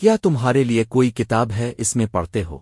کیا تمہارے لیے کوئی کتاب ہے اس میں پڑھتے ہو؟